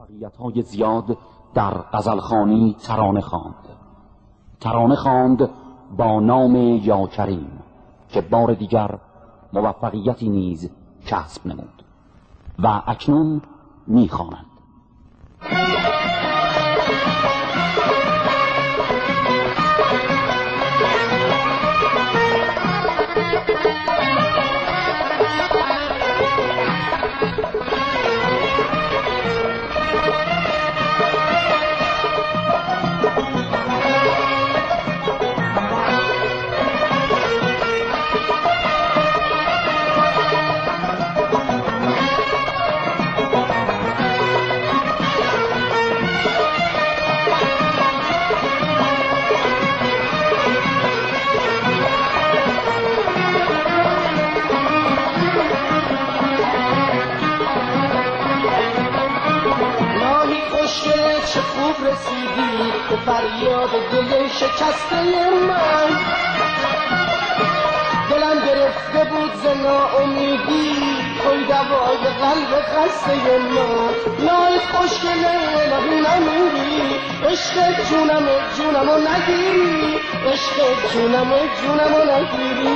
موفقیت های زیاد در غزلخانی ترانه خواند. ترانه خواند با نام یا کریم که بار دیگر موفقیتی نیز کسب نمود و اکنون می‌خواند فریاد دل شکسته من. دلم گرفته بود ز ناامیدی توی دوای قلب خسته من. نای خوشگل الهی نمیری عشق جونم جونم و نگیری. عشق جونم جونم و نگیری.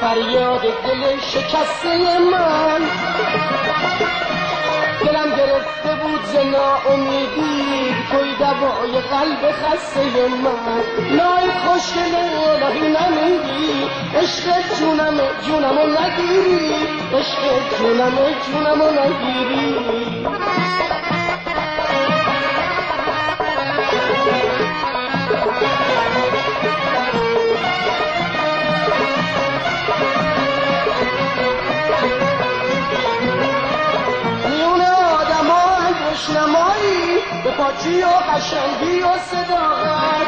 فریاد دل شکسته من. دلم گرفته بود ز ناامیدی توی دوای قلب خسته من. نای خوشگل الهی نمیری عشق جونم جونم و نگیری. عشق جونم جونم و نگیری پاکی و قشنگی و صداقت.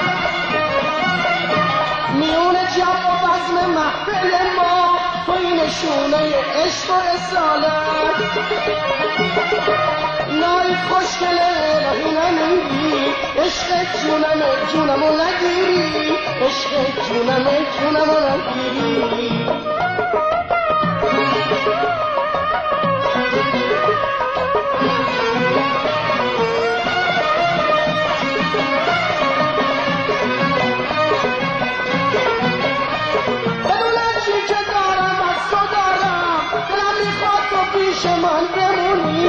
میون جمع و بزم محفل ما توی نشونه عشق و اصالت. نای خوشگل الهی نمیری عشق جونم جونم و نگیری. عشق جونم جونم و نگیری. من بمونی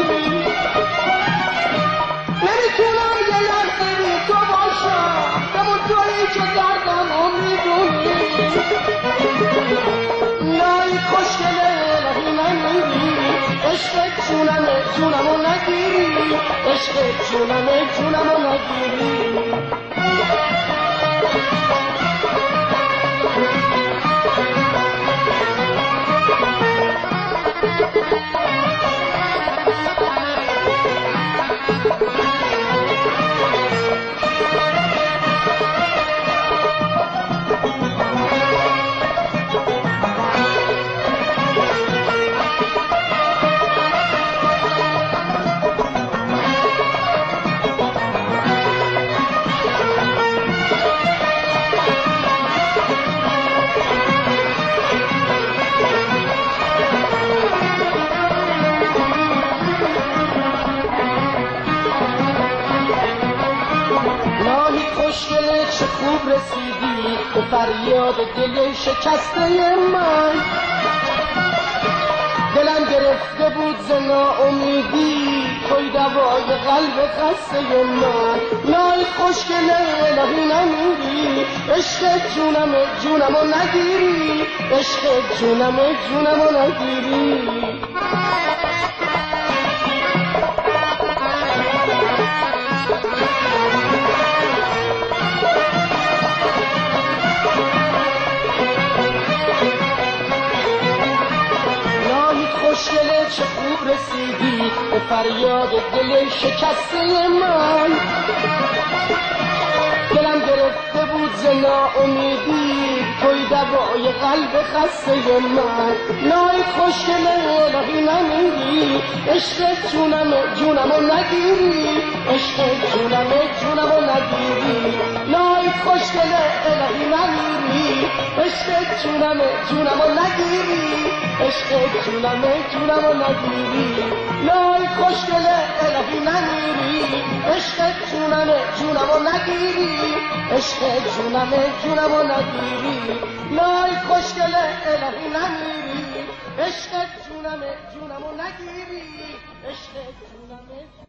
نمی‌تونم یه لحظه بی تو باشم. بمون تویی که دردم رو می‌دونی. نایی خوشگل الهی نمیری عشق جونم جونم رو نگیری. عشق جونم جونم رو نگیری. چه خوب رسیدی؟ به فریاد دل شکسته من. دلم گرفته بود ز ناامیدی. توی دوای قلب خسته من. نای خوشگل الهی نمیری. عشق جونم جونم و نگیری. عشق جونم جونم و نگیری. چه خوب رسیدی؟ به فریاد دل شکسته من. دلم گرفته بود ز ناامیدی. توی دوای قلب خسته من. نای خوشگل الهی نمیری عشق جونم جونم و نگیری. عشق جونم جونم و نگیری. نای خوشگل الهی نمیری عشق جونم جونم و نگیری. عشق جونم جونم و نگیری نای خوشگل الهی نمیری. عشق جونم جونم و نگیری. عشق جونم جونم و نگیری نای خوشگل الهی نمیری. عشق جونم جونم و نگیری. عشق جونم